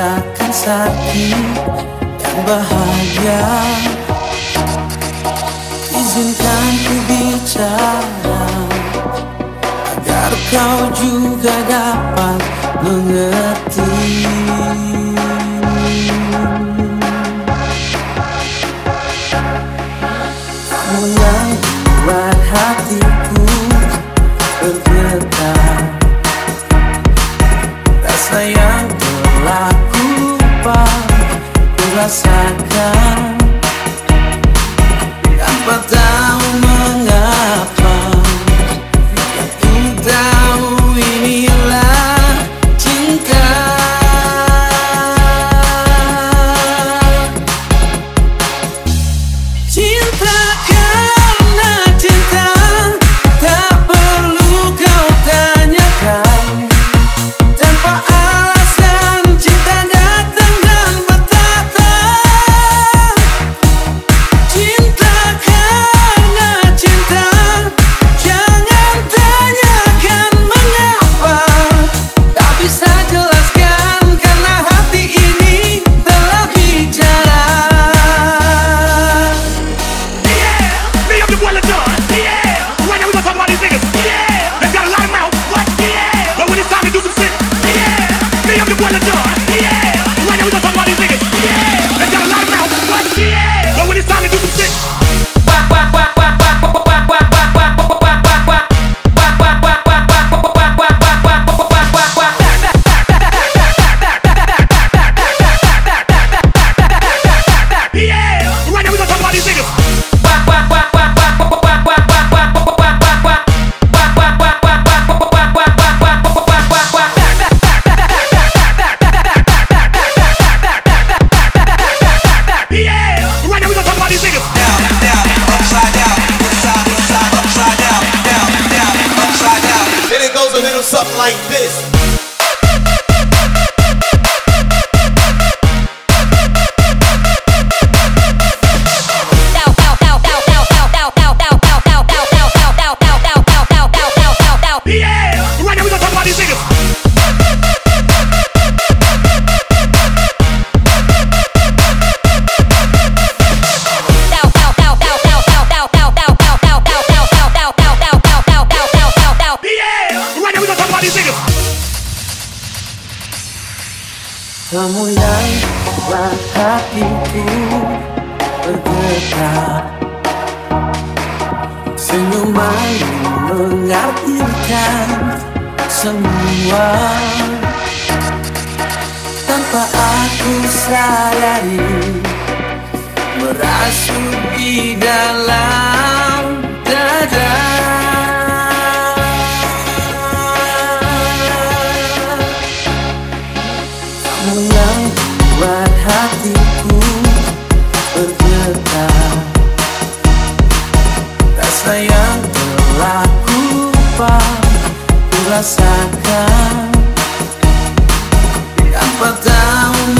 akan sakit dan bahagia. Izinkan ku bicara Agar kau juga dapat mengerti. wanna die. something like this. Kamu yang buat hatiku bergetar Senyuman mengartikan semua. Tanpa aku sadari Merasuk di dalam dada. yang telah ku rasakan. Apa tahu